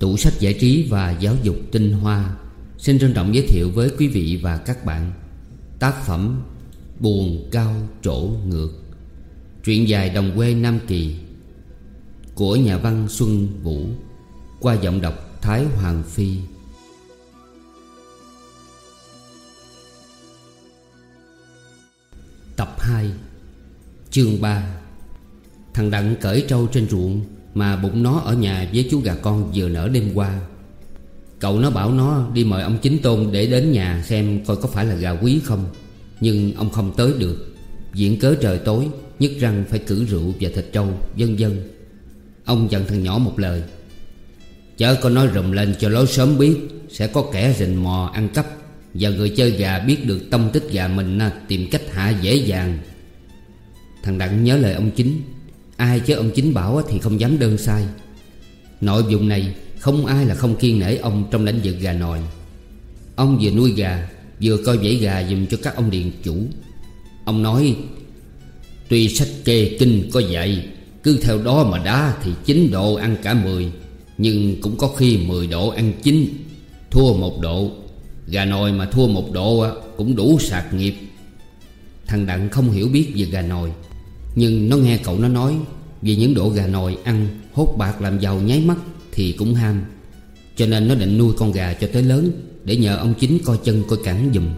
Tủ sách giải trí và giáo dục tinh hoa. Xin trân trọng giới thiệu với quý vị và các bạn Tác phẩm Buồn cao trổ ngược, Truyện dài đồng quê Nam Kỳ Của nhà văn Xuân Vũ, Qua giọng đọc Thái Hoàng Phi. Tập 2 Chương 3 Thằng Đặng cởi trâu trên ruộng mà bụng nó ở nhà với chú gà con vừa nở đêm qua. Cậu nó bảo nó đi mời ông Chính Tôn để đến nhà xem coi có phải là gà quý không. Nhưng ông không tới được. Diễn cớ trời tối Nhất răng phải cử rượu và thịt trâu, Vân vân. Ông dặn thằng nhỏ một lời. Chớ có nói rùm lên cho lối sớm biết, Sẽ có kẻ rình mò ăn cắp. Và người chơi gà biết được tâm tích gà mình à, Tìm cách hạ dễ dàng. Thằng Đặng nhớ lời ông Chính. Ai chứ ông Chính bảo thì không dám đơn sai. Nội dụng này Không ai là không kiên nể ông trong lãnh vực gà nòi. Ông vừa nuôi gà, Vừa coi vẫy gà dùm cho các ông điện chủ. Ông nói, Tuy sách kê kinh có dạy, Cứ theo đó mà đá thì chín độ ăn cả mười, Nhưng cũng có khi mười độ ăn chín. Thua một độ, Gà nồi mà thua một độ cũng đủ sạc nghiệp. Thằng Đặng không hiểu biết về gà nồi Nhưng nó nghe cậu nó nói vì những độ gà nồi ăn, Hốt bạc làm giàu nháy mắt Thì cũng ham. Cho nên nó định nuôi con gà cho tới lớn Để nhờ ông chính coi chân coi cẳng dùm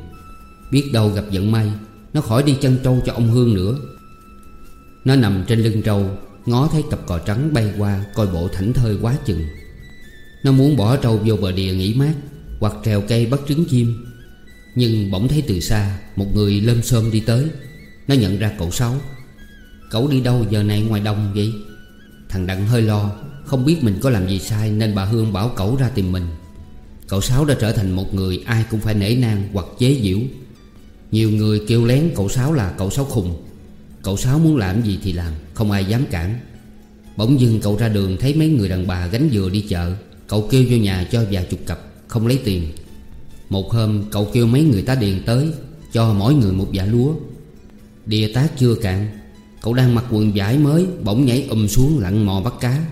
Biết đâu gặp vận may, Nó khỏi đi chân trâu cho ông Hương nữa. Nó nằm trên lưng trâu, Ngó thấy cặp cò trắng bay qua Coi bộ thảnh thơi quá chừng. Nó muốn bỏ trâu vô bờ đìa nghỉ mát Hoặc trèo cây bắt trứng chim. Nhưng bỗng thấy từ xa Một người lơm xôm đi tới. Nó nhận ra cậu Sáu. Cậu đi đâu giờ này ngoài đông vậy? Thằng Đặng hơi lo, Không biết mình có làm gì sai Nên bà Hương bảo cậu ra tìm mình. Cậu Sáu đã trở thành một người Ai cũng phải nể nang hoặc chế giễu. Nhiều người kêu lén cậu Sáu là cậu Sáu khùng. Cậu Sáu muốn làm gì thì làm, Không ai dám cản. Bỗng dưng cậu ra đường thấy mấy người đàn bà gánh dừa đi chợ. Cậu kêu vô nhà cho vài chục cặp, Không lấy tiền. Một hôm, cậu kêu mấy người tá điền tới, Cho mỗi người một vả lúa. Địa tác chưa cạn Cậu đang mặc quần vải mới, Bỗng nhảy um xuống lặn mò bắt cá.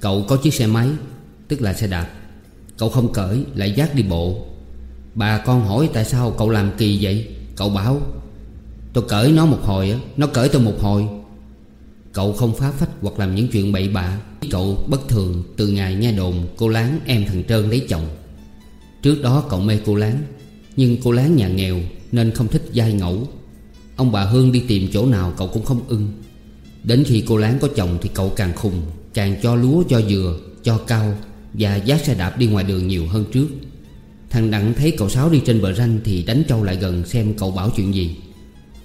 Cậu có chiếc xe máy, Tức là xe đạp. Cậu không cởi, lại dắt đi bộ. Bà con hỏi tại sao cậu làm kỳ vậy? Cậu bảo, Tôi cởi nó một hồi Nó cởi tôi một hồi. Cậu không phá phách hoặc làm những chuyện bậy bạ. Cậu bất thường, từ ngày nghe đồn Cô Láng em thằng Trơn lấy chồng. Trước đó cậu mê cô Láng, Nhưng cô Láng nhà nghèo Nên không thích dai ngẫu. Ông bà Hương đi tìm chỗ nào cậu cũng không ưng. Đến khi cô Láng có chồng thì cậu càng khùng, Càng cho lúa, cho dừa, Cho cao Và dắt xe đạp đi ngoài đường nhiều hơn trước. Thằng Đặng thấy cậu Sáu đi trên bờ ranh Thì đánh trâu lại gần xem cậu bảo chuyện gì.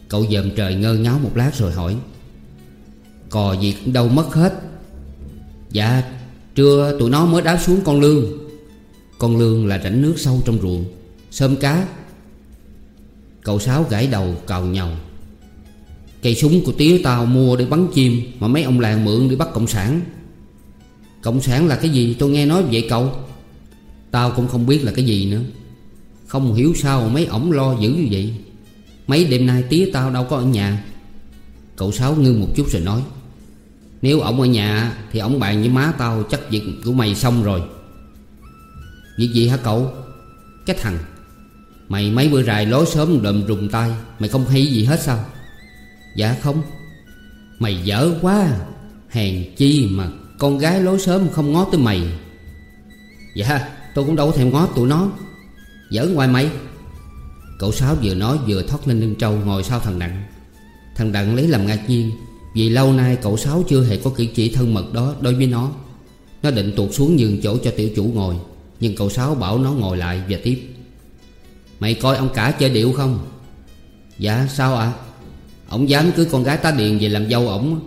Cậu dòm trời ngơ ngáo một lát rồi hỏi, Cò gì cũng đâu mất hết. Dạ Trưa tụi nó mới đáp xuống con lương. Con lương là rãnh nước sâu trong ruộng, Sơm cá Cậu Sáu gãi đầu cào nhầu Cây súng của tía tao mua để bắn chim Mà mấy ông làng mượn để bắt cộng sản. Cộng sản là cái gì? Tôi nghe nói vậy cậu. Tao cũng không biết là cái gì nữa. Không hiểu sao mấy ổng lo dữ như vậy. Mấy đêm nay tía tao đâu có ở nhà. Cậu Sáu ngưng một chút rồi nói. Nếu ổng ở nhà Thì ổng bàn với má tao chắc việc của mày xong rồi. Việc gì hả cậu? Cái thằng Mày mấy bữa rày lối sớm đùm rùng tay, Mày không hay gì hết sao? Dạ không. Mày dở quá à. Hèn chi mà con gái lối sớm không ngó tới mày. Dạ tôi cũng đâu có thèm ngó tụi nó. Dở ngoài mày. Cậu Sáu vừa nói vừa thoát lên lưng trâu ngồi sau thằng Đặng. Thằng Đặng lấy làm ngạc nhiên, Vì lâu nay cậu Sáu chưa hề có cử chỉ thân mật đó đối với nó. Nó định tuột xuống nhường chỗ cho tiểu chủ ngồi, Nhưng cậu Sáu bảo nó ngồi lại và tiếp. Mày coi ông cả chơi điệu không? Dạ sao ạ? À? Ông dám cưới con gái tá điền về làm dâu ổng?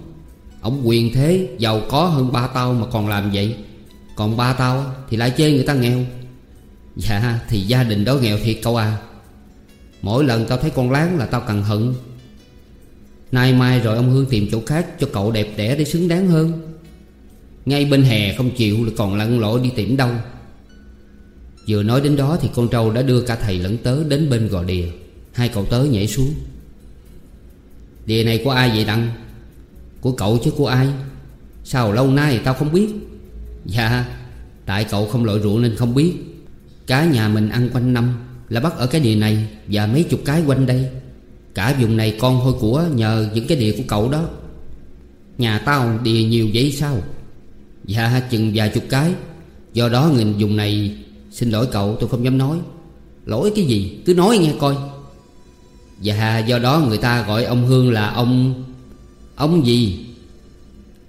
Ông quyền thế, Giàu có hơn ba tao mà còn làm vậy. Còn ba tao thì lại chê người ta nghèo. Dạ thì gia đình đó nghèo thiệt cậu à. Mỗi lần tao thấy con láng là tao cần hận. Nay mai rồi ông Hương tìm chỗ khác cho cậu đẹp đẽ để xứng đáng hơn. Ngay bên hè không chịu là còn lặn lội đi tìm đâu. Vừa nói đến đó thì con trâu đã đưa cả thầy lẫn tớ đến bên gò đìa. Hai cậu tớ nhảy xuống. Đìa này của ai vậy Đăng Của cậu chứ của ai? Sao lâu nay tao không biết? Dạ Tại cậu không lội rượu nên không biết. Cá nhà mình ăn quanh năm Là bắt ở cái đìa này Và mấy chục cái quanh đây. Cả vùng này con hôi của nhờ những cái đìa của cậu đó. Nhà tao đìa nhiều vậy sao? Dạ chừng vài chục cái. Do đó người dùng này Xin lỗi cậu, tôi không dám nói. Lỗi cái gì? Cứ nói nghe coi. Dạ do đó người ta gọi ông Hương là ông Ông gì?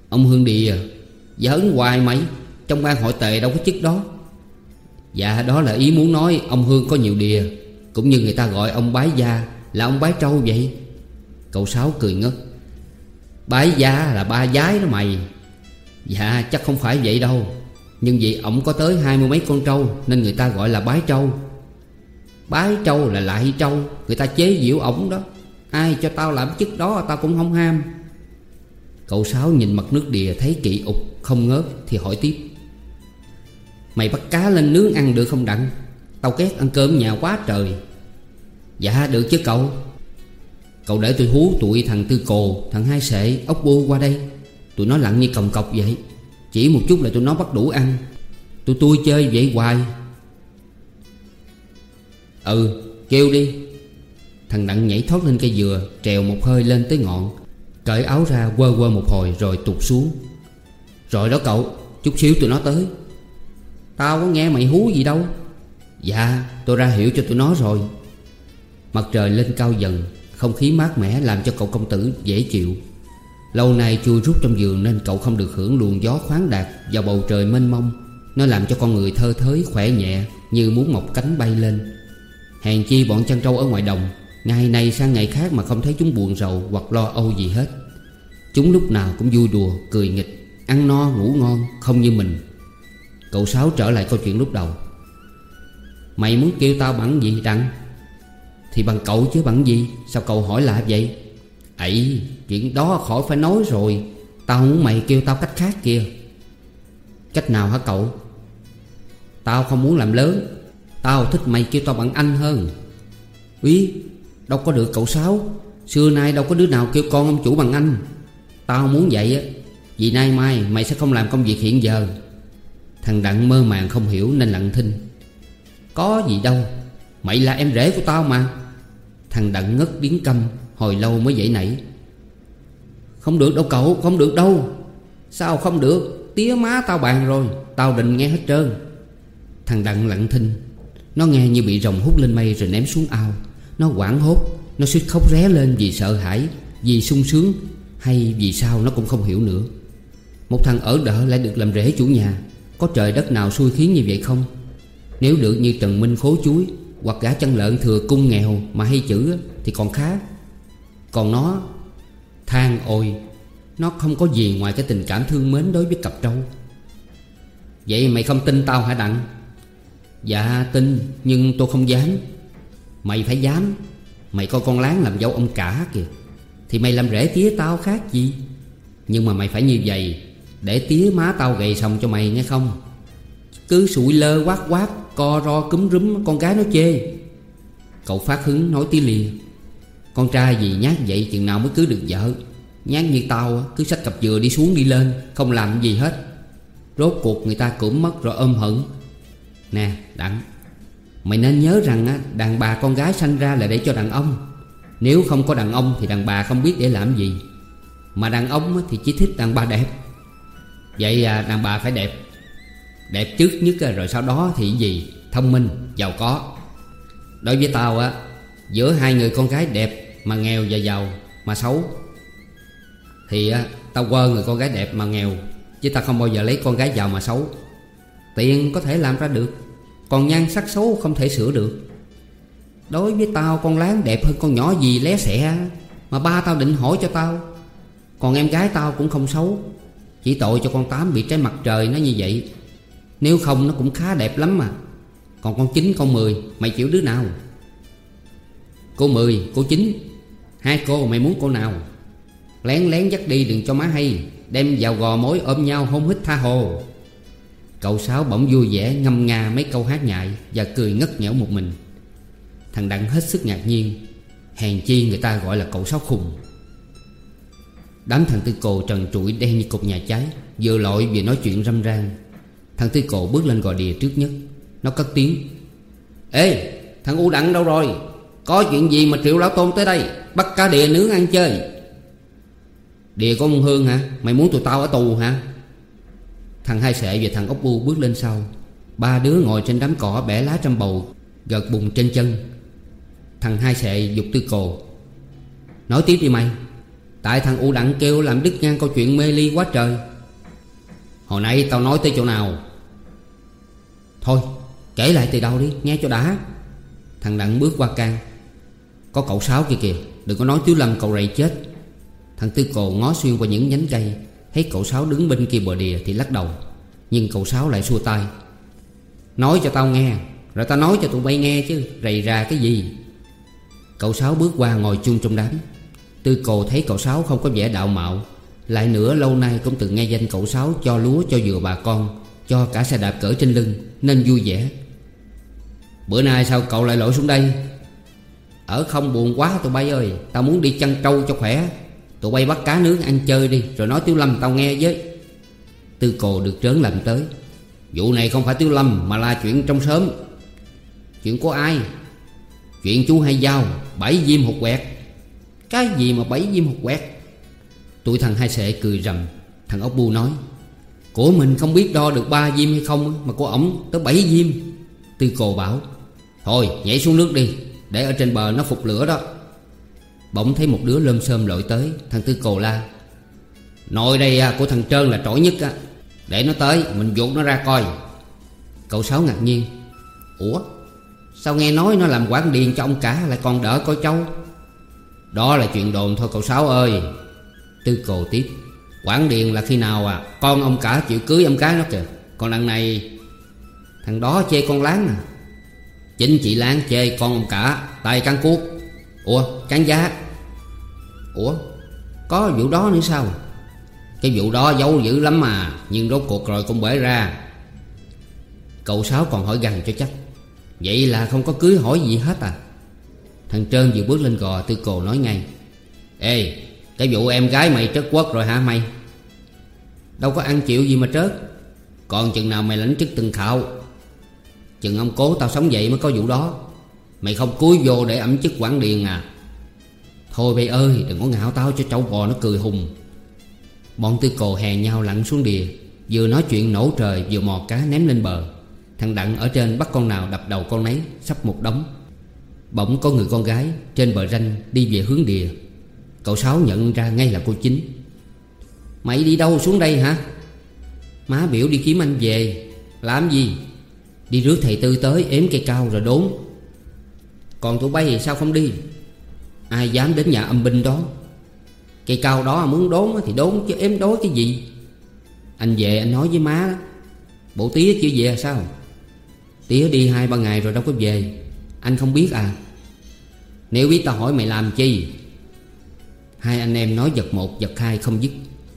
Ông Hương Địa. Dạ, Giỡn hoài mày. Trong ban hội tệ đâu có chức đó. Dạ đó là ý muốn nói Ông Hương có nhiều địa, Cũng như người ta gọi ông bái gia Là ông bái trâu vậy. Cậu Sáu cười ngất. Bái gia là ba giái đó mày. Dạ chắc không phải vậy đâu. Nhưng vì ổng có tới hai mươi mấy con trâu, Nên người ta gọi là bái trâu. Bái trâu là lại trâu, Người ta chế giễu ổng đó. Ai cho tao làm chức đó, tao cũng không ham. Cậu Sáu nhìn mặt nước đìa thấy kỳ ục, không ngớt Thì hỏi tiếp. Mày bắt cá lên nướng ăn được không Đặng? Tao ghét ăn cơm nhà quá trời. Dạ được chứ cậu. Cậu để tôi hú tụi thằng Tư Cồ, Thằng Hai Sệ, Ốc Bu qua đây. Tụi nó lặng như còng cọc vậy. Chỉ một chút là tụi nó bắt đủ ăn. Tụi tôi chơi vậy hoài. Ừ kêu đi. Thằng Đặng nhảy thoát lên cây dừa, Trèo một hơi lên tới ngọn. Cởi áo ra quơ quơ một hồi rồi tụt xuống. Rồi đó cậu, Chút xíu tụi nó tới. Tao có nghe mày hú gì đâu. Dạ tôi ra hiểu cho tụi nó rồi. Mặt trời lên cao dần, Không khí mát mẻ làm cho cậu công tử dễ chịu. Lâu nay chui rút trong giường Nên cậu không được hưởng luồng gió khoáng đạt và bầu trời mênh mông. Nó làm cho con người thơ thới khỏe nhẹ Như muốn mọc cánh bay lên. Hèn chi bọn chăn trâu ở ngoài đồng Ngày này sang ngày khác mà không thấy chúng buồn rầu Hoặc lo âu gì hết. Chúng lúc nào cũng vui đùa, cười nghịch Ăn no, ngủ ngon, không như mình. Cậu Sáu trở lại câu chuyện lúc đầu. Mày muốn kêu tao bằng gì Đặng? Thì bằng cậu chứ bằng gì Sao cậu hỏi lại vậy? Ấy chuyện đó khỏi phải nói rồi. Tao muốn mày kêu tao cách khác kìa. Cách nào hả cậu? Tao không muốn làm lớn. Tao thích mày kêu tao bằng anh hơn. Úy Đâu có được cậu Sáu. Xưa nay đâu có đứa nào kêu con ông chủ bằng anh. Tao muốn vậy á, Vì nay mai mày sẽ không làm công việc hiện giờ. Thằng Đặng mơ màng không hiểu nên lặng thinh. Có gì đâu, Mày là em rể của tao mà. Thằng Đặng ngất biến câm Hồi lâu mới dậy nảy không được đâu cậu, Không được đâu. Sao không được? Tía má tao bàn rồi, Tao định nghe hết trơn. Thằng Đặng lặng thinh. Nó nghe như bị rồng hút lên mây rồi ném xuống ao. Nó quảng hốt, Nó suýt khóc ré lên vì sợ hãi, Vì sung sướng, Hay vì sao nó cũng không hiểu nữa. Một thằng ở đỡ lại được làm rể chủ nhà. Có trời đất nào xui khiến như vậy không? Nếu được như Trần Minh khố chuối, Hoặc gã chân lợn thừa cung nghèo Mà hay chữ thì còn khá. Còn nó Than, ôi, Nó không có gì ngoài cái tình cảm thương mến đối với cặp trâu. Vậy mày không tin tao hả Đặng? Dạ tin, Nhưng tôi không dám. Mày phải dám. Mày coi con láng làm dâu ông cả kìa. Thì mày làm rễ tía tao khác gì? Nhưng mà mày phải như vậy, Để tía má tao gầy xong cho mày nghe không? Cứ sụi lơ quát quát, Co ro cúm rúm con gái nó chê. Cậu phát hứng nói tí liền. Con trai gì nhát vậy chừng nào mới cưới được vợ. Nhát như tao cứ sách cặp dừa đi xuống đi lên Không làm gì hết. Rốt cuộc người ta cũng mất rồi ôm hận. Nè Đặng Mày nên nhớ rằng á, đàn bà con gái sanh ra là để cho đàn ông. Nếu không có đàn ông thì đàn bà không biết để làm gì. Mà đàn ông thì chỉ thích đàn bà đẹp. Vậy à, đàn bà phải đẹp. Đẹp trước nhất rồi sau đó thì gì? Thông minh, giàu có. Đối với tao á Giữa hai người con gái đẹp mà nghèo và giàu mà xấu. Thì á, tao quơ người con gái đẹp mà nghèo Chứ tao không bao giờ lấy con gái giàu mà xấu. Tiền có thể làm ra được Còn nhan sắc xấu không thể sửa được. Đối với tao con láng đẹp hơn con nhỏ gì lé xẻ Mà ba tao định hỏi cho tao. Còn em gái tao cũng không xấu Chỉ tội cho con Tám bị trái mặt trời nó như vậy. Nếu không nó cũng khá đẹp lắm mà. Còn con chín con mười Mày chịu đứa nào? Cô mười, cô chín. Hai cô, mày muốn cô nào? Lén lén dắt đi, đừng cho má hay. Đem vào gò mối ôm nhau, hôn hít tha hồ. Cậu Sáu bỗng vui vẻ, ngâm nga mấy câu hát nhại Và cười ngất nghẽo một mình. Thằng Đặng hết sức ngạc nhiên. Hèn chi người ta gọi là cậu Sáu khùng. Đám thằng tư cồ trần trụi đen như cục nhà cháy, Vừa lội vừa nói chuyện râm ran. Thằng Tư Cồ bước lên gò đìa trước nhất. Nó cất tiếng. Ê, thằng U Đặng đâu rồi? Có chuyện gì mà Triệu Lão Tôn tới đây, Bắt cá đìa nướng ăn chơi? Đìa có ông Hương hả? Mày muốn tụi tao ở tù hả? Thằng Hai Sệ và thằng Ốc Bu bước lên sau. Ba đứa ngồi trên đám cỏ bẻ lá trăm bầu, Gợt bùn trên chân. Thằng Hai Sệ dục Tư Cồ. Nói tiếp đi mày. Tại thằng U Đặng kêu làm đứt ngang câu chuyện mê ly quá trời. Hồi nãy tao nói tới chỗ nào? Thôi, kể lại từ đầu đi, nghe cho đã. Thằng Đặng bước qua can. Có cậu Sáu kia kìa. Đừng có nói Tiếu Lâm cậu rầy chết. Thằng Tư Cồ ngó xuyên qua những nhánh cây, Thấy cậu Sáu đứng bên kia bờ đìa thì lắc đầu. Nhưng cậu Sáu lại xua tay. Nói cho tao nghe, Rồi tao nói cho tụi bay nghe chứ, Rầy ra cái gì? Cậu Sáu bước qua ngồi chung trong đám. Tư Cồ thấy cậu Sáu không có vẻ đạo mạo, Lại nữa lâu nay cũng từng nghe danh cậu Sáu Cho lúa, cho dừa bà con, Cho cả xe đạp cỡ trên lưng, Nên vui vẻ. Bữa nay sao cậu lại lội xuống đây? Ở không buồn quá, tụi bay ơi. Tao muốn đi chăn trâu cho khỏe. Tụi bay bắt cá nướng ăn chơi đi, Rồi nói Tiếu Lâm tao nghe với. Tư Cồ được trớn làm tới. Vụ này không phải Tiếu Lâm, Mà là chuyện trong sớm. Chuyện của ai? Chuyện chú hay giao, Bảy diêm hột quẹt. Cái gì mà bảy diêm hột quẹt? Tụi thằng hai sệ cười rầm. Thằng ốc bu nói, Của mình không biết đo được ba diêm hay không Mà của ổng tới bảy diêm. Tư cồ bảo, Thôi, nhảy xuống nước đi. Để ở trên bờ nó phục lửa đó. Bỗng thấy một đứa lơm xơm lội tới, Thằng Tư cồ la. Nội đây à, của thằng Trơn là trỗi nhất á Để nó tới, mình vuột nó ra coi. Cậu Sáu ngạc nhiên. Ủa, Sao nghe nói nó làm quản điền cho ông cả, Lại còn đỡ coi cháu Đó là chuyện đồn thôi, cậu Sáu ơi. Tư cồ tiếp. Quản điền là khi nào à Con ông cả chịu cưới ông cái nó kìa. Còn đằng này, Thằng đó chê con láng à. Chính chị Lan chê con ông cả Tay cắn cuốc. Ủa, cắn giá? Ủa, có vụ đó nữa sao? Cái vụ đó giấu dữ lắm mà, Nhưng rốt cuộc rồi cũng bể ra. Cậu Sáu còn hỏi gần cho chắc. Vậy là không có cưới hỏi gì hết à? Thằng Trơn vừa bước lên gò, Tư Cồ nói ngay. Ê, cái vụ em gái mày trớt quất rồi hả mày? Đâu có ăn chịu gì mà trớt. Còn chừng nào mày lãnh chức từng khảo Chừng ông cố tao sống vậy mới có vụ đó. Mày không cúi vô để ẩm chức quản điền à? Thôi bây ơi, đừng có ngạo tao cho trâu bò nó cười hùng. Bọn tư cồ hè nhau lặn xuống đìa, Vừa nói chuyện nổ trời vừa mò cá ném lên bờ. Thằng Đặng ở trên bắt con nào đập đầu con nấy, Sắp một đống. Bỗng có người con gái trên bờ ranh đi về hướng đìa. Cậu Sáu nhận ra ngay là cô Chính. Mày đi đâu xuống đây hả? Má biểu đi kiếm anh về. Làm gì? Đi rước thầy Tư tới, ếm cây cao rồi đốn. Còn tụi bay thì sao không đi? Ai dám đến nhà âm binh đó? Cây cao đó muốn đốn thì đốn, chứ ếm đói cái gì? Anh về anh nói với má Bộ tía chưa về à, sao? Tía đi hai ba ngày rồi đâu có về. Anh không biết à. Nếu biết tao hỏi mày làm chi? Hai anh em nói giật một giật hai không dứt.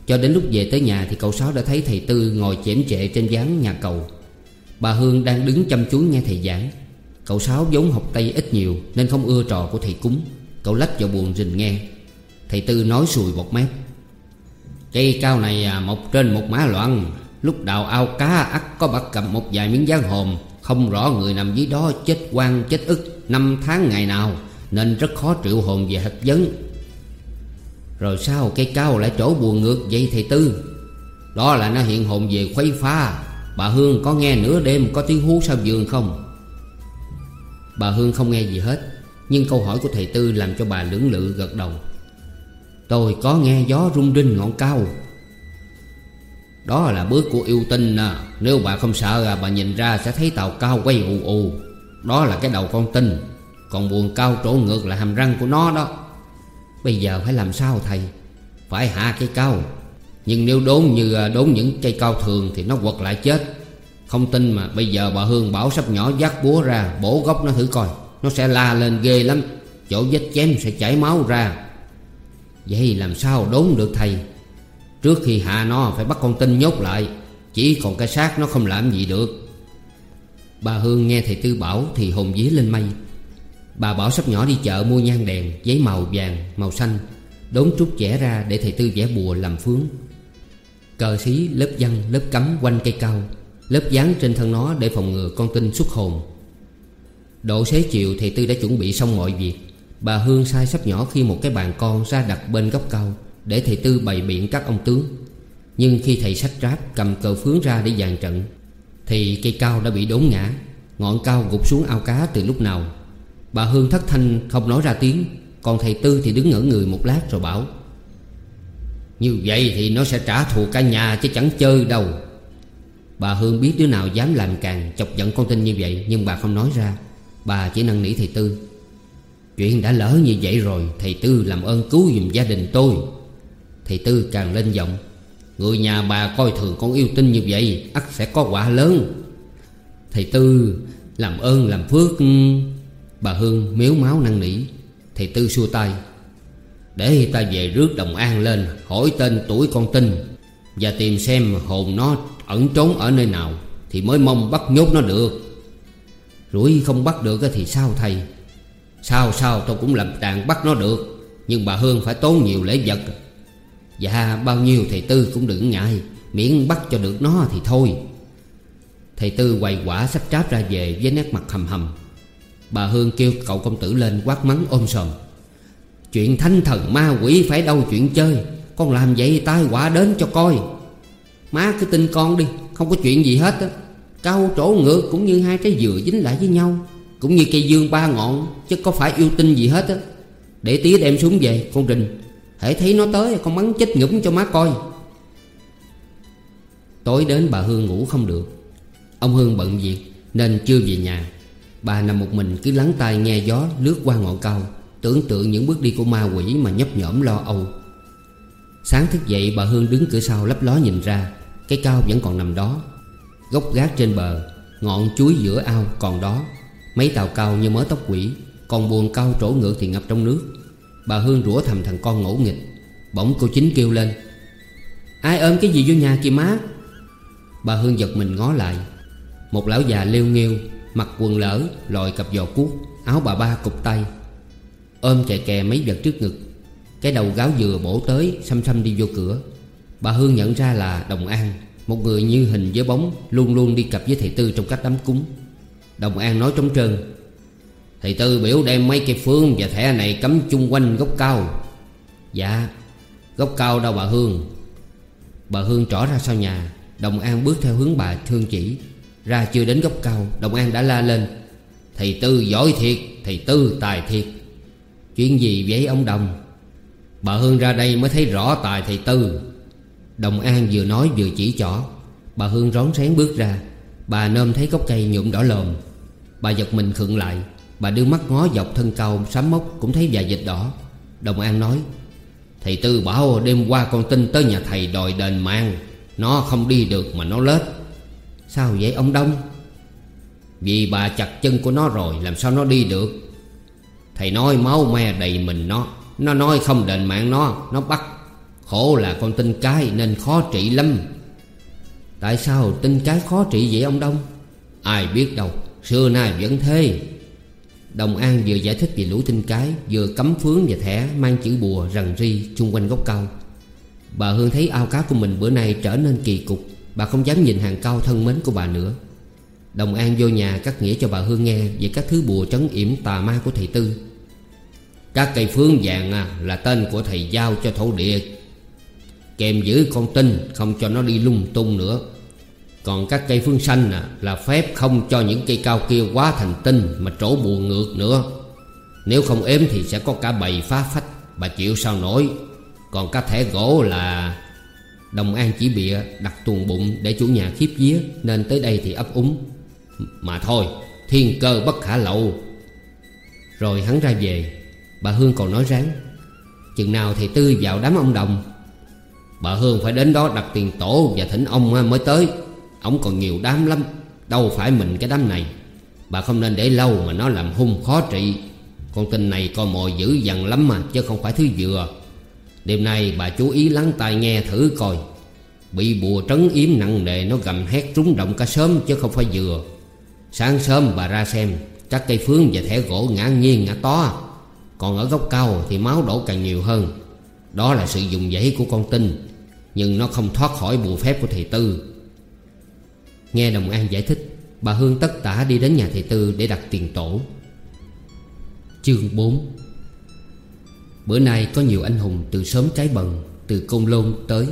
Cho đến lúc về tới nhà thì cậu Sáu đã thấy thầy Tư ngồi chễm trệ trên gián nhà cầu. Bà Hương đang đứng chăm chú nghe thầy giảng. Cậu Sáu vốn học Tây ít nhiều Nên không ưa trò của thầy cúng. Cậu lách vào buồn rình nghe. Thầy Tư nói sùi bọt mép. Cây cao này à, mọc trên một má loạn. Lúc đào ao cá ắt có bắt cầm một vài miếng gián hồn Không rõ người nằm dưới đó chết quan chết ức. Năm tháng ngày nào, Nên rất khó triệu hồn về hạch vấn Rồi sao cây cao lại trổ buồn ngược vậy thầy Tư? Đó là nó hiện hồn về khuấy pha. Bà Hương có nghe nửa đêm có tiếng hú sau giường không? Bà Hương không nghe gì hết Nhưng câu hỏi của thầy Tư làm cho bà lưỡng lự gật đầu. Tôi có nghe gió rung rinh ngọn cao. Đó là bước của yêu tinh nè Nếu bà không sợ à, bà nhìn ra sẽ thấy tàu cao quay ù ù. Đó là cái đầu con tinh. Còn buồn cao trổ ngược là hàm răng của nó đó. Bây giờ phải làm sao thầy? Phải hạ cái cao nhưng nếu đốn như à, đốn những cây cao thường Thì nó quật lại chết. Không tin mà bây giờ bà Hương bảo sắp nhỏ dắt búa ra Bổ gốc nó thử coi. Nó sẽ la lên ghê lắm Chỗ vết chém sẽ chảy máu ra. Vậy làm sao đốn được thầy? Trước khi hạ nó phải bắt con tinh nhốt lại Chỉ còn cái xác nó không làm gì được. Bà Hương nghe thầy Tư bảo Thì hồn vía lên mây. Bà bảo sắp nhỏ đi chợ mua nhang đèn Giấy màu vàng, màu xanh Đốn trúc chẻ ra để thầy Tư vẽ bùa làm phướng. Cờ xí lớp văn, lớp cấm quanh cây cao, Lớp dán trên thân nó để phòng ngừa con tinh xuất hồn. Độ xế chiều, thầy Tư đã chuẩn bị xong mọi việc. Bà Hương sai sắp nhỏ khi một cái bàn con ra đặt bên góc cao Để thầy Tư bày biện các ông tướng. Nhưng khi thầy sách ráp cầm cờ phướng ra để dàn trận, Thì cây cao đã bị đốn ngã, Ngọn cao gục xuống ao cá từ lúc nào. Bà Hương thất thanh, không nói ra tiếng, Còn thầy Tư thì đứng ngỡ người một lát rồi bảo như vậy thì nó sẽ trả thù cả nhà chứ chẳng chơi đâu. Bà Hương biết đứa nào dám làm càng Chọc giận con tin như vậy, Nhưng bà không nói ra. Bà chỉ năn nỉ thầy Tư. Chuyện đã lỡ như vậy rồi, Thầy Tư làm ơn cứu giùm gia đình tôi. Thầy Tư càng lên giọng, Người nhà bà coi thường con yêu tinh như vậy, ắt sẽ có quả lớn. Thầy Tư làm ơn làm phước. Bà Hương miếu máu năn nỉ. Thầy Tư xua tay để ta về rước đồng an lên, Hỏi tên tuổi con tinh Và tìm xem hồn nó ẩn trốn ở nơi nào Thì mới mong bắt nhốt nó được. Rủi không bắt được thì sao thầy? Sao sao tôi cũng làm tàn bắt nó được, Nhưng bà Hương phải tốn nhiều lễ vật. Dạ bao nhiêu thầy Tư cũng đừng ngại, Miễn bắt cho được nó thì thôi. Thầy Tư quầy quả sắp tráp ra về với nét mặt hầm hầm. Bà Hương kêu cậu công tử lên quát mắng ôm sòm. Chuyện thanh thần ma quỷ phải đâu chuyện chơi. Con làm vậy tai họa đến cho coi. Má cứ tin con đi, Không có chuyện gì hết á. Cao trổ ngược cũng như hai trái dừa dính lại với nhau, Cũng như cây dương ba ngọn, Chứ có phải yêu tinh gì hết á. Để tía đem súng về, con Rình Hãy thấy nó tới, con bắn chết ngủm cho má coi. Tối đến bà Hương ngủ không được. Ông Hương bận việc, Nên chưa về nhà. Bà nằm một mình cứ lắng tai nghe gió lướt qua ngọn cao. Tưởng tượng những bước đi của ma quỷ mà nhấp nhổm lo âu. Sáng thức dậy, bà Hương đứng cửa sau lấp ló nhìn ra, Cái cao vẫn còn nằm đó, Gốc gác trên bờ, Ngọn chuối giữa ao còn đó, Mấy tàu cao như mớ tóc quỷ, Còn buồn cao trổ ngược thì ngập trong nước. Bà Hương rủa thầm thằng con ngỗ nghịch, Bỗng cô chính kêu lên, Ai ôm cái gì vô nhà kìa má? Bà Hương giật mình ngó lại, Một lão già lêu nghêu, Mặc quần lỡ, Lòi cặp giò cuốc, Áo bà ba cục tay Ôm chè kè mấy vật trước ngực. Cái đầu gáo dừa bổ tới, Xăm xăm đi vô cửa. Bà Hương nhận ra là Đồng An, Một người như hình với bóng, Luôn luôn đi cặp với thầy Tư trong các đám cúng. Đồng An nói trống trơn, Thầy Tư biểu đem mấy cây phương Và thẻ này cắm chung quanh gốc cao. Dạ Gốc cao đâu bà Hương? Bà Hương trỏ ra sau nhà. Đồng An bước theo hướng bà thương chỉ. Ra chưa đến gốc cao, Đồng An đã la lên, Thầy Tư giỏi thiệt, Thầy Tư tài thiệt. Chuyện gì vậy ông Đồng? Bà Hương ra đây mới thấy rõ tài thầy Tư. Đồng An vừa nói vừa chỉ chỏ. Bà Hương rón rén bước ra. Bà nôm thấy gốc cây nhuộm đỏ lồm. Bà giật mình khựng lại. Bà đưa mắt ngó dọc thân cao, sám mốc Cũng thấy vài dịch đỏ. Đồng An nói, Thầy Tư bảo đêm qua con tin tới nhà thầy đòi đền mạng. Nó không đi được mà nó lết. Sao vậy ông Đông? Vì bà chặt chân của nó rồi, Làm sao nó đi được? Thầy nói máu me đầy mình nó. Nó nói không đền mạng nó Nó bắt. Khổ là con tinh cái nên khó trị lắm. Tại sao tinh cái khó trị vậy ông Đông? Ai biết đâu, Xưa nay vẫn thế. Đồng An vừa giải thích về lũ tinh cái, Vừa cấm phướng và thẻ mang chữ bùa rằng ri chung quanh gốc cao. Bà Hương thấy ao cá của mình bữa nay trở nên kỳ cục. Bà không dám nhìn hàng cao thân mến của bà nữa. Đồng An vô nhà cắt nghĩa cho bà Hương nghe Về các thứ bùa trấn yểm tà ma của thầy Tư. Các cây phương vàng à, là tên của thầy giao cho thổ địa. Kèm giữ con tinh không cho nó đi lung tung nữa. Còn các cây phương xanh à, là phép không cho những cây cao kia quá thành tinh Mà trổ bùa ngược nữa. Nếu không ếm thì sẽ có cả bầy phá phách. Bà chịu sao nổi? Còn các thẻ gỗ là Đồng An chỉ bịa đặt tuồng bụng để chủ nhà khiếp vía Nên tới đây thì ấp úng. Mà thôi, thiên cơ bất khả lậu. Rồi hắn ra về, Bà Hương còn nói ráng, Chừng nào thầy Tư vào đám ông đồng, Bà Hương phải đến đó đặt tiền tổ Và thỉnh ông mới tới. Ông còn nhiều đám lắm, Đâu phải mình cái đám này. Bà không nên để lâu mà nó làm hung khó trị. Con tin này coi mồi dữ dằn lắm mà, Chứ không phải thứ vừa. Đêm nay bà chú ý lắng tai nghe thử coi. Bị bùa trấn yếm nặng nề, Nó gầm hét trúng động cả sớm chứ không phải vừa. Sáng sớm bà ra xem Các cây phướng và thẻ gỗ ngã nghiêng ngã to. Còn ở gốc cao thì máu đổ càng nhiều hơn. Đó là sự dùng dãy của con tinh Nhưng nó không thoát khỏi bùa phép của thầy Tư. Nghe Đồng An giải thích, Bà Hương tất tả đi đến nhà thầy Tư để đặt tiền tổ. Chương 4 Bữa nay có nhiều anh hùng từ sớm trái bần, Từ Côn Lôn tới.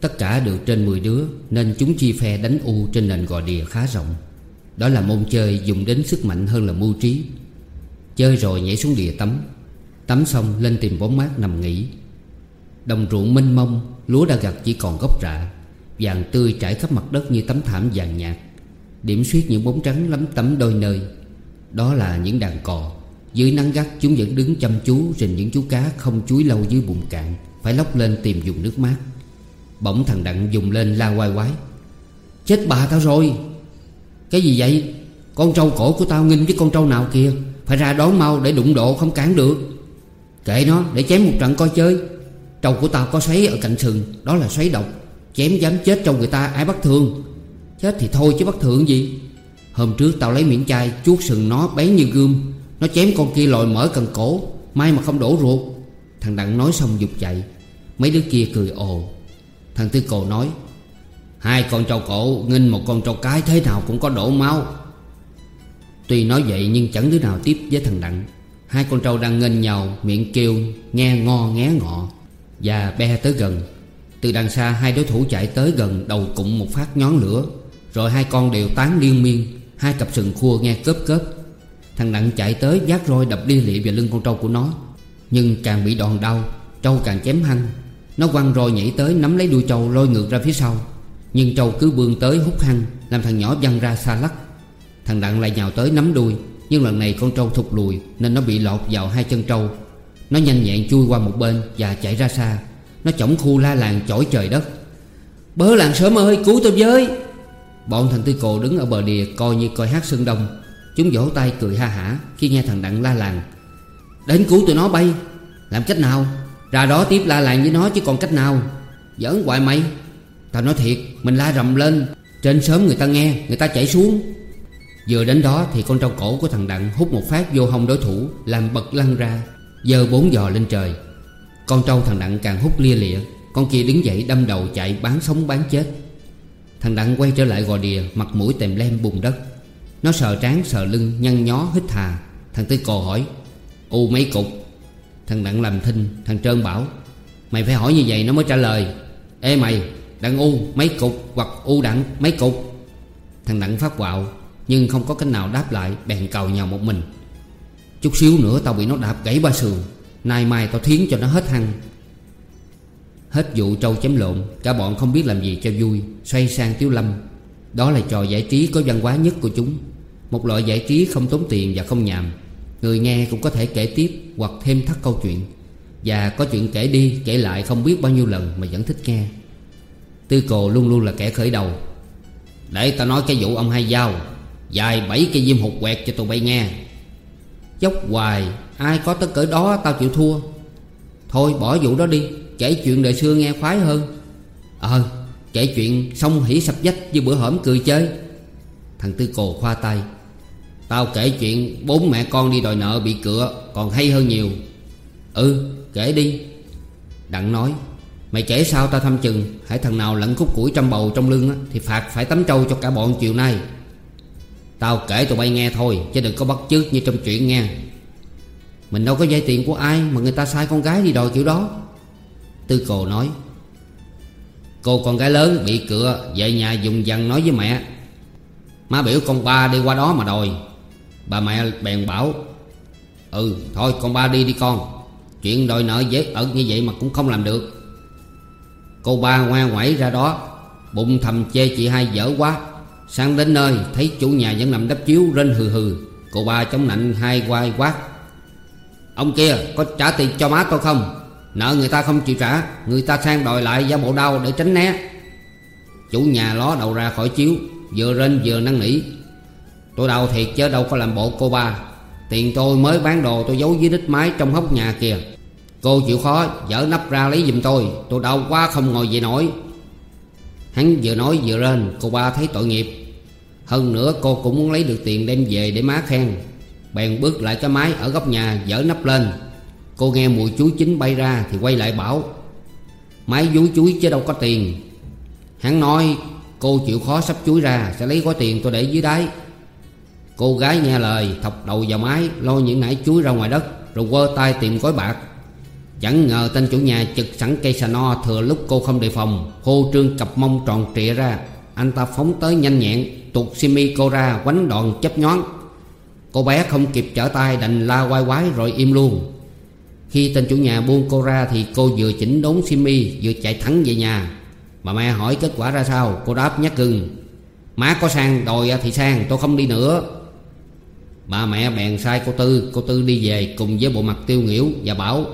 Tất cả đều trên 10 đứa, Nên chúng chia phe đánh u trên nền gò đìa khá rộng. Đó là môn chơi dùng đến sức mạnh hơn là mưu trí. Chơi rồi nhảy xuống đìa tắm. Tắm xong lên tìm bóng mát nằm nghỉ. Đồng ruộng mênh mông, Lúa đã gặt chỉ còn gốc rạ. Vàng tươi trải khắp mặt đất như tấm thảm vàng nhạt. Điểm xuyết những bóng trắng lắm tấm đôi nơi. Đó là những đàn cò. Dưới nắng gắt, chúng vẫn đứng chăm chú Rình những chú cá không chuối lâu dưới bùn cạn, Phải lóc lên tìm dùng nước mát. Bỗng thằng Đặng dùng lên la quai quái. Chết bà tao rồi! Cái gì vậy? Con trâu cổ của tao nghinh với con trâu nào kìa? Phải ra đón mau để đụng độ không cản được. Kệ nó, để chém một trận coi chơi. Trâu của tao có xoáy ở cạnh sừng, Đó là xoáy độc. Chém dám chết trong người ta, ai bắt thường Chết thì thôi chứ bắt thượng gì. Hôm trước tao lấy miệng chai, chuốt sừng nó bén như gươm. Nó chém con kia lòi mở cần cổ, May mà không đổ ruột. Thằng Đặng nói xong dục chạy. Mấy đứa kia cười ồ. Thằng Tư cầu nói Hai con trâu cổ nghênh một con trâu cái, thế nào cũng có đổ máu. Tuy nói vậy nhưng chẳng đứa nào tiếp với thằng Đặng. Hai con trâu đang nghênh nhau Miệng kêu, nghe ngo ngé ngọ, Và be tới gần. Từ đằng xa, hai đối thủ chạy tới gần, Đầu cụm một phát nhón lửa. Rồi hai con đều tán liên miên, Hai cặp sừng khua nghe cớp cớp Thằng Đặng chạy tới giác roi đập lia lịa vào lưng con trâu của nó. Nhưng càng bị đòn đau, Trâu càng chém hăng. Nó quăng roi nhảy tới, nắm lấy đuôi trâu, lôi ngược ra phía sau. Nhưng trâu cứ bươn tới hút hăng, Làm thằng nhỏ văng ra xa lắc. Thằng Đặng lại nhào tới nắm đuôi, Nhưng lần này con trâu thụt lùi, Nên nó bị lọt vào hai chân trâu. Nó nhanh nhẹn chui qua một bên Và chạy ra xa. Nó chổng khu la làng chổi trời đất. Bớ làng sớm ơi, cứu tôi với! Bọn thằng Tư Cồ đứng ở bờ đìa Coi như coi hát Sơn Đông. Chúng vỗ tay cười ha hả Khi nghe thằng Đặng la làng. Đến cứu tụi nó bay. Làm cách nào? Ra đó tiếp la làng với nó chứ còn cách nào. Giỡn hoài mày. Tao nói thiệt, Mình la rầm lên. Trên sớm người ta nghe, Người ta chạy xuống. Vừa đến đó thì con trâu cổ của thằng Đặng Hút một phát vô hông đối thủ, Làm bật lăn ra Dơ bốn giò lên trời. Con trâu thằng Đặng càng hút lia lịa, Con kia đứng dậy đâm đầu chạy bán sống bán chết. Thằng Đặng quay trở lại gò đìa, Mặt mũi tèm lem bùn đất. Nó sờ trán, sờ lưng, nhăn nhó, hít thà Thằng Tư Cồ hỏi U mấy cục? Thằng Đặng làm thinh, Thằng Trơn bảo, Mày phải hỏi như vậy nó mới trả lời. Ê mày Đặng U mấy cục Hoặc U Đặng mấy cục. Thằng Đặng phát quạo, Nhưng không có cách nào đáp lại, Bèn cầu nhau một mình. Chút xíu nữa tao bị nó đạp gãy ba sườn, Nay mai tao thiến cho nó hết hăng. Hết vụ trâu chém lộn, Cả bọn không biết làm gì cho vui, Xoay sang Tiếu Lâm. Đó là trò giải trí có văn hóa nhất của chúng. Một loại giải trí không tốn tiền và không nhàm. Người nghe cũng có thể kể tiếp Hoặc thêm thắt câu chuyện. Và có chuyện kể đi, kể lại không biết bao nhiêu lần Mà vẫn thích nghe. Tư Cồ luôn luôn là kẻ khởi đầu. Để tao nói cái vụ ông hai dao Dài bảy cây diêm hụt quẹt cho tụi bay nghe. Dốc hoài, Ai có tới cỡ đó tao chịu thua. Thôi bỏ vụ đó đi, Kể chuyện đời xưa nghe khoái hơn. Ờ kể chuyện xong hỉ sập dách Như bữa hổm cười chơi. Thằng Tư Cồ khoa tay. Tao kể chuyện bốn mẹ con đi đòi nợ bị cựa Còn hay hơn nhiều. Ừ kể đi. Đặng nói. Mày kể sao tao thăm chừng? Hãy thằng nào lẫn khúc củi trăm bầu trong lưng á, Thì phạt phải tắm trâu cho cả bọn chiều nay. Tao kể tụi bay nghe thôi Chứ đừng có bắt chước như trong chuyện nghe. Mình đâu có dây tiền của ai Mà người ta sai con gái đi đòi kiểu đó. Tư Cồ nói Cô con gái lớn bị cựa Về nhà dùng dằn nói với mẹ. Má biểu con ba đi qua đó mà đòi. Bà mẹ bèn bảo Ừ thôi con ba đi đi con. Chuyện đòi nợ dễ ẩn như vậy mà cũng không làm được. Cô ba ngoan ngoảy ra đó, Bụng thầm chê chị hai dở quá. Sang đến nơi, thấy chủ nhà vẫn nằm đắp chiếu rên hừ hừ. Cô ba chống nạnh hai quai quát. Ông kia, có trả tiền cho má tôi không? Nợ người ta không chịu trả, Người ta sang đòi lại giá bộ đau để tránh né. Chủ nhà ló đầu ra khỏi chiếu, Vừa rên vừa năn nỉ. Tôi đau thiệt chứ đâu có làm bộ cô ba. Tiền tôi mới bán đồ tôi giấu dưới đít mái trong hốc nhà kìa. Cô chịu khó, dở nắp ra lấy giùm tôi. Tôi đau quá, không ngồi dậy nổi. Hắn vừa nói vừa lên Cô ba thấy tội nghiệp. Hơn nữa, cô cũng muốn lấy được tiền đem về để má khen. Bèn bước lại cái máy ở góc nhà, dở nắp lên. Cô nghe mùi chuối chín bay ra Thì quay lại bảo, Máy vúi chuối chứ đâu có tiền. Hắn nói, Cô chịu khó sắp chuối ra, Sẽ lấy gói tiền tôi để dưới đáy. Cô gái nghe lời, Thọc đầu vào máy Lôi những nải chuối ra ngoài đất, Rồi quơ tay tìm gói bạc. Chẳng ngờ tên chủ nhà chực sẵn cây xà no Thừa lúc cô không đề phòng, Hô trương cặp mông tròn trịa ra. Anh ta phóng tới nhanh nhẹn Tụt simi cô ra quánh đòn chấp nhón Cô bé không kịp trở tay, đành la quay quái rồi im luôn. Khi tên chủ nhà buông cô ra Thì cô vừa chỉnh đốn simi, Vừa chạy thẳng về nhà. Bà mẹ hỏi kết quả ra sao, Cô đáp nhắc gừng. Má có sang, đòi thì sang, tôi không đi nữa. Bà mẹ bèn sai cô Tư Cô Tư đi về cùng với bộ mặt tiêu nghỉu Và bảo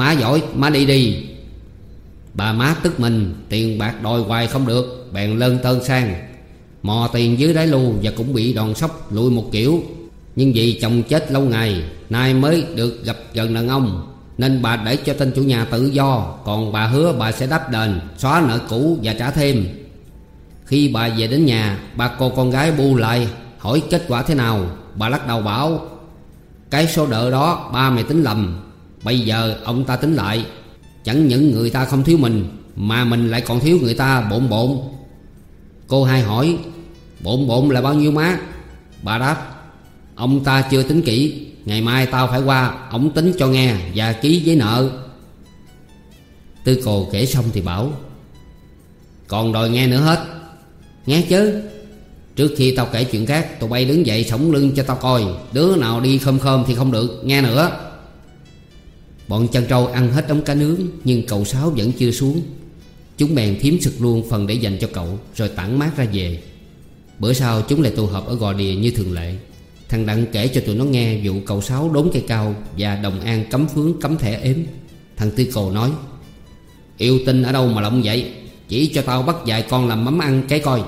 Má giỏi, má đi đi. Bà má tức mình, Tiền bạc đòi hoài không được, Bèn lơn tơn sang. Mò tiền dưới đáy lu Và cũng bị đòn sóc, lùi một kiểu. Nhưng vì chồng chết lâu ngày, Nay mới được gặp gần đàn ông, Nên bà để cho tên chủ nhà tự do. Còn bà hứa bà sẽ đáp đền, Xóa nợ cũ và trả thêm. Khi bà về đến nhà, Bà cô con gái bu lại, Hỏi kết quả thế nào. Bà lắc đầu bảo, Cái số nợ đó ba mày tính lầm Bây giờ ông ta tính lại, Chẳng những người ta không thiếu mình, Mà mình lại còn thiếu người ta bộn bộn. Cô hai hỏi, Bộn bộn là bao nhiêu má? Bà đáp, Ông ta chưa tính kỹ, Ngày mai tao phải qua, Ông tính cho nghe Và ký giấy nợ. Tư cồ kể xong thì bảo, Còn đòi nghe nữa hết. Nghe chứ. Trước khi tao kể chuyện khác, Tụi bay đứng dậy sống lưng cho tao coi, Đứa nào đi khom khom thì không được, Nghe nữa. Bọn chăn trâu ăn hết đống cá nướng, Nhưng cậu Sáu vẫn chưa xuống. Chúng bèn thiếm sực luôn phần để dành cho cậu, Rồi tản mát ra về. Bữa sau, chúng lại tụ họp ở gò đìa như thường lệ. Thằng Đặng kể cho tụi nó nghe vụ cậu Sáu đốn cây cao Và đồng an cấm phướng cấm thẻ ếm. Thằng Tư cầu nói, Yêu tinh ở đâu mà lộng vậy? Chỉ cho tao bắt vài con làm mắm ăn cái coi.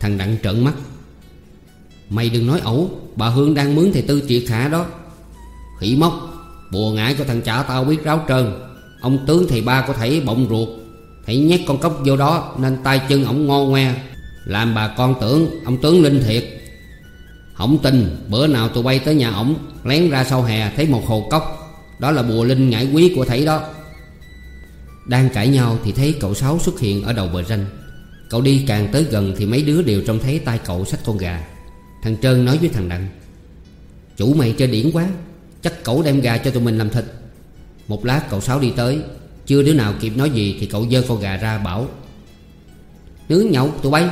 Thằng Đặng trợn mắt, Mày đừng nói ẩu, Bà Hương đang mướn thầy Tư triệt hạ đó. Khỉ mốc Bùa ngải của thằng cha tao biết ráo trơn. Ông tướng thầy ba có thể bọng ruột. Thầy nhét con cốc vô đó Nên tay chân ổng ngo ngoe. Làm bà con tưởng ông tướng linh thiệt. Không tin, Bữa nào tụi bay tới nhà ổng, Lén ra sau hè thấy một hồ cốc. Đó là bùa linh ngải quý của thầy đó. Đang cãi nhau thì thấy cậu Sáu xuất hiện ở đầu bờ ranh. Cậu đi càng tới gần thì mấy đứa đều trông thấy tay cậu xách con gà. Thằng Trơn nói với thằng Đặng, Chủ mày chơi điển quá. Chắc cậu đem gà cho tụi mình làm thịt. Một lát cậu Sáu đi tới. Chưa đứa nào kịp nói gì Thì cậu dơ con gà ra bảo, Nướng nhậu, tụi bay.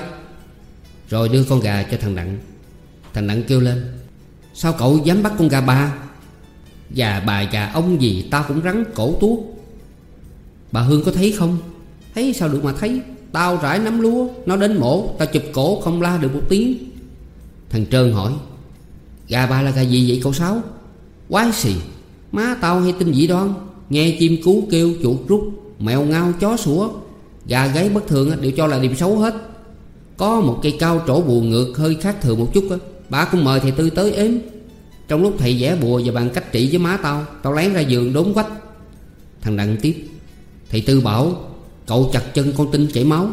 Rồi đưa con gà cho thằng Đặng. Thằng Đặng kêu lên, Sao cậu dám bắt con gà bà? Gà bà, gà ông gì Tao cũng rắn cổ tuốt Bà Hương có thấy không? Thấy sao được mà thấy? Tao rải nắm lúa, Nó đến mổ, Tao chụp cổ không la được một tiếng. Thằng Trơn hỏi, Gà bà là gà gì vậy cậu Sáu? Quái xì. Má tao hay tin dị đoan Nghe chim cú kêu chuột rút, Mèo ngao chó sủa. Gà gáy bất thường đều cho là điểm xấu hết. Có một cây cao trổ bùa ngược hơi khác thường một chút Bà cũng mời thầy Tư tới ếm. Trong lúc thầy vẽ bùa và bàn cách trị với má tao Tao lén ra giường đốn quách. Thằng Đặng tiếp, Thầy Tư bảo, Cậu chặt chân con tinh chảy máu.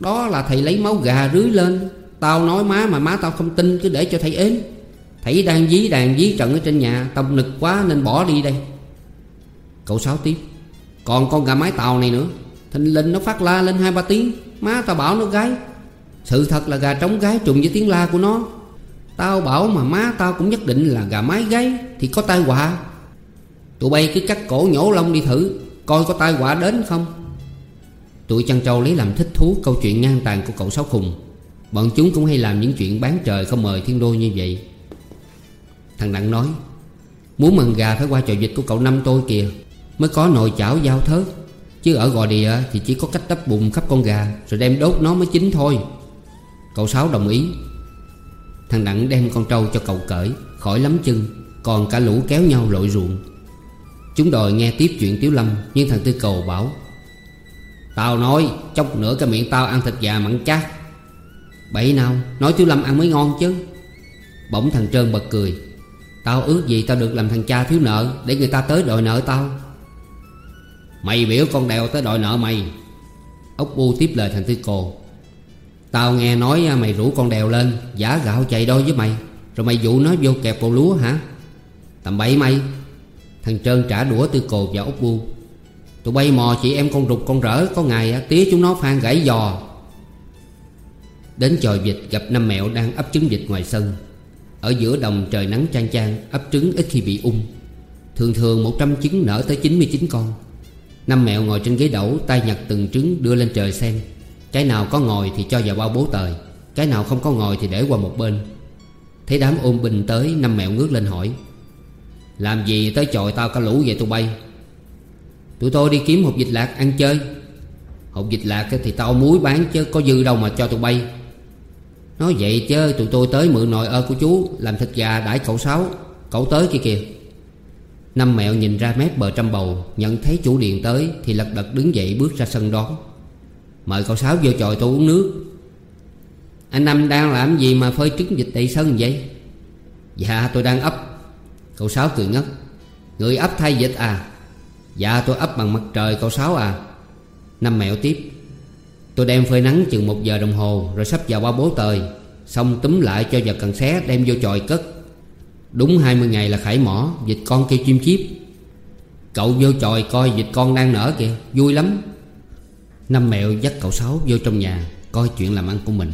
Đó là thầy lấy máu gà rưới lên. Tao nói má mà má tao không tin, Cứ để cho thầy ếm. Thấy đang dí, đàn dí trận ở trên nhà, Tâm nực quá nên bỏ đi đây. Cậu Sáu tiếp, Còn con gà mái tàu này nữa. Thình linh nó phát la lên hai ba tiếng, Má tao bảo nó gái. Sự thật là gà trống gái trùng với tiếng la của nó. Tao bảo mà má tao cũng nhất định là gà mái gáy Thì có tai họa. Tụi bay cứ cắt cổ nhổ lông đi thử, Coi có tai họa đến không. Tụi chăn trâu lấy làm thích thú câu chuyện ngang tàn của cậu Sáu Khùng. Bọn chúng cũng hay làm những chuyện bán trời không mời thiên đô như vậy. Thằng Đặng nói, Muốn mần gà phải qua trò dịch của cậu năm tôi kìa, Mới có nồi chảo giao thớt Chứ ở gò địa thì chỉ có cách tấp bùn khắp con gà, Rồi đem đốt nó mới chín thôi. Cậu Sáu đồng ý. Thằng Đặng đem con trâu cho cậu cởi, Khỏi lắm chân Còn cả lũ kéo nhau lội ruộng. Chúng đòi nghe tiếp chuyện Tiếu Lâm, Nhưng thằng Tư Cầu bảo, Tao nói, chốc nữa cái miệng tao ăn thịt gà mặn chát. Bậy nào, Nói Tiếu Lâm ăn mới ngon chứ. Bỗng thằng Trơn bật cười Tao ước gì tao được làm thằng cha thiếu nợ Để người ta tới đòi nợ tao. Mày biểu con đèo tới đòi nợ mày. Ốc bu tiếp lời thằng Tư Cồ. Tao nghe nói à, mày rủ con đèo lên, Giả gạo chạy đôi với mày. Rồi mày dụ nó vô kẹp cầu lúa hả? Tầm bậy mày. Thằng Trơn trả đũa Tư Cồ và Ốc bu. Tụi bay mò chị em con rụt con rỡ, Có ngày à, tía chúng nó phan gãy giò. Đến chòi vịt gặp năm mẹo đang ấp trứng vịt ngoài sân. Ở giữa đồng trời nắng chang chang, Ấp trứng ít khi bị ung. Thường thường 100 trứng nở tới 99 con. Năm mẹo ngồi trên ghế đẩu, tay nhặt từng trứng đưa lên trời xem. Cái nào có ngồi thì cho vào bao bố tời, Cái nào không có ngồi thì để qua một bên. Thấy đám ôm bình tới, Năm mẹo ngước lên hỏi, Làm gì tới chọi tao cả lũ về tụi bay? Tụi tôi đi kiếm hộp dịch lạc ăn chơi. Hộp dịch lạc thì tao muối bán chứ có dư đâu mà cho tụi bay. Nói vậy chứ, tụi tôi tới mượn nồi ơ của chú, Làm thịt gà đãi cậu sáu. Cậu tới kia kìa. Năm mẹo nhìn ra mép bờ trăm bầu, Nhận thấy chủ điện tới Thì lật đật đứng dậy bước ra sân đón. Mời cậu Sáu vô chòi tôi uống nước. Anh Năm đang làm gì mà phơi trứng vịt đầy sân vậy? Dạ tôi đang ấp. Cậu Sáu cười ngất. Người ấp thay vịt à? Dạ tôi ấp bằng mặt trời, cậu Sáu à? Năm mẹo tiếp. Tôi đem phơi nắng chừng một giờ đồng hồ, Rồi sắp vào bao bố tời. Xong túm lại cho vào cần xé, đem vô chòi cất. Đúng 20 ngày là khải mỏ, Vịt con kêu chim chiếp Cậu vô chòi coi vịt con đang nở kìa, Vui lắm. Năm mẹo dắt cậu Sáu vô trong nhà, Coi chuyện làm ăn của mình.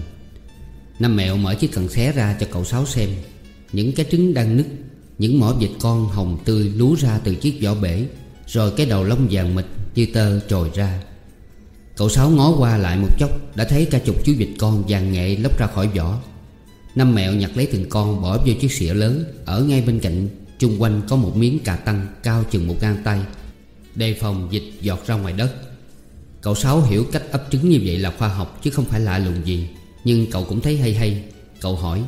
Năm mẹo mở chiếc cần xé ra cho cậu Sáu xem. Những cái trứng đang nứt, Những mỏ vịt con hồng tươi lú ra từ chiếc vỏ bể, Rồi cái đầu lông vàng mịt như tơ trồi ra. Cậu Sáu ngó qua lại một chốc, Đã thấy cả chục chú vịt con vàng nghệ lóc ra khỏi vỏ. Năm mẹo nhặt lấy từng con bỏ vô chiếc xỉa lớn, Ở ngay bên cạnh chung quanh có một miếng cà tăng cao chừng một gang tay, Đề phòng dịch giọt ra ngoài đất. Cậu Sáu hiểu cách ấp trứng như vậy là khoa học Chứ không phải lạ lùng gì, Nhưng cậu cũng thấy hay hay. Cậu hỏi,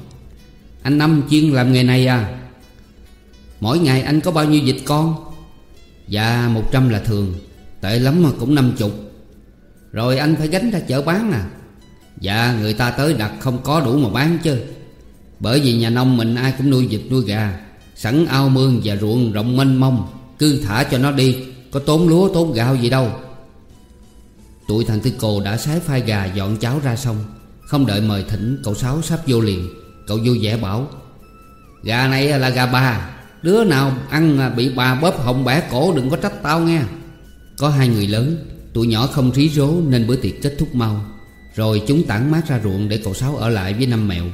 Anh Năm chuyên làm nghề này à? Mỗi ngày anh có bao nhiêu vịt con? Dạ một trăm là thường, Tệ lắm mà cũng năm chục. Rồi anh phải gánh ra chợ bán à Dạ người ta tới đặt không có đủ mà bán chứ. Bởi vì nhà nông mình ai cũng nuôi vịt, nuôi gà. Sẵn ao mương và ruộng rộng mênh mông, Cứ thả cho nó đi, Có tốn lúa, tốn gạo gì đâu. Tụi thằng Tư Cồ đã sái phai gà, dọn cháo ra xong Không đợi mời thỉnh, cậu Sáu sắp vô liền. Cậu vui vẻ bảo, Gà này là gà bà. Đứa nào ăn bị bà bóp họng bẻ cổ đừng có trách tao nghe. Có hai người lớn Tụi nhỏ không trí rố nên bữa tiệc kết thúc mau. Rồi chúng tản mát ra ruộng để cậu Sáu ở lại với năm mẹo.